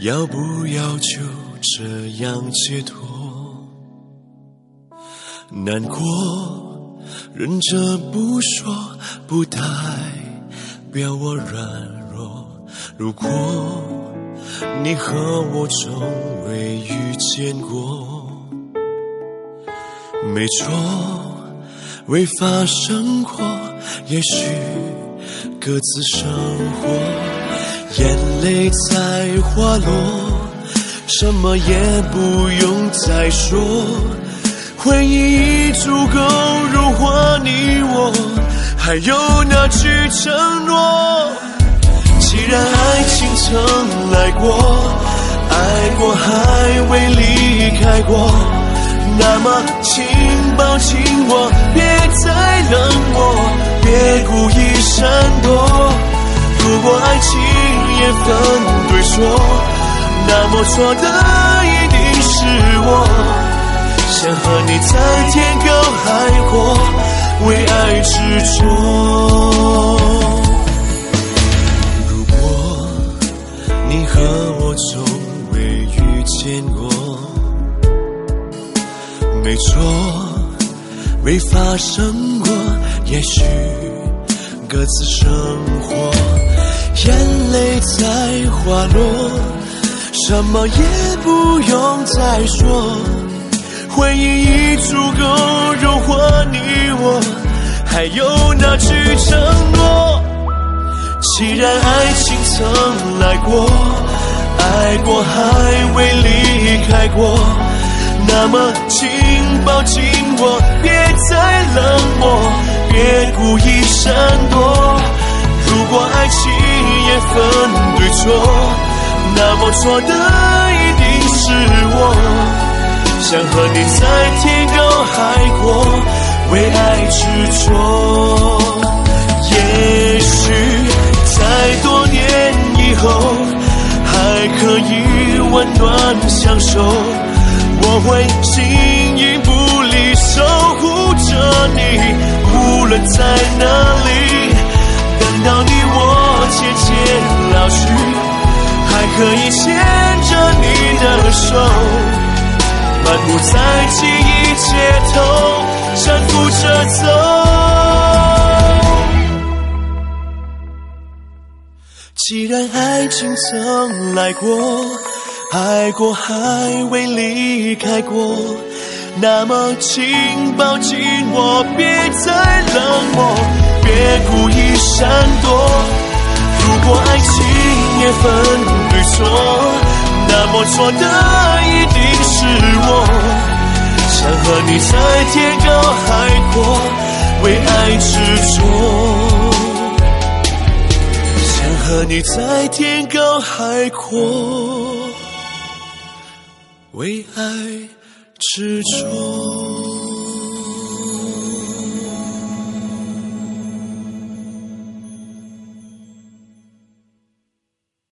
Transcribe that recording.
要不要就这样解脱？难过，忍着不说，不代表我软弱。如果你和我从未遇见过，没错，未发生过，也许各自生活。泪在滑落，什么也不用再说，回忆已足够融化你我，还有那句承诺。既然爱情曾来过，爱过还未离开过，那么请抱紧我，别再冷漠，别故意闪躲。如果爱情分对错，那么错的一定是我。想和你在天高海阔，为爱执着。如果你和我从未遇见过，没错，未发生过，也许各自生活。眼泪在滑落，什么也不用再说，回忆已足够融化你我，还有那句承诺。既然爱情曾来过，爱过还未离开过，那么请抱紧我，别再冷漠，别故意闪躲。如果爱情分对错，那么错的一定是我。想和你在天高海阔，为爱执着。也许在多年以后，还可以温暖相守。我会形影不离，守护着你，无论在哪里。渐渐老去，还可以牵着你的手，漫步在记忆街头，搀扶着走。既然爱情曾来过，爱过还未离开过，那么请抱紧我，别再冷漠。别故意闪躲。如果爱情也分对错，那么错的一定是我。想和你在天高海阔，为爱执着。想和你在天高海阔，为爱执着。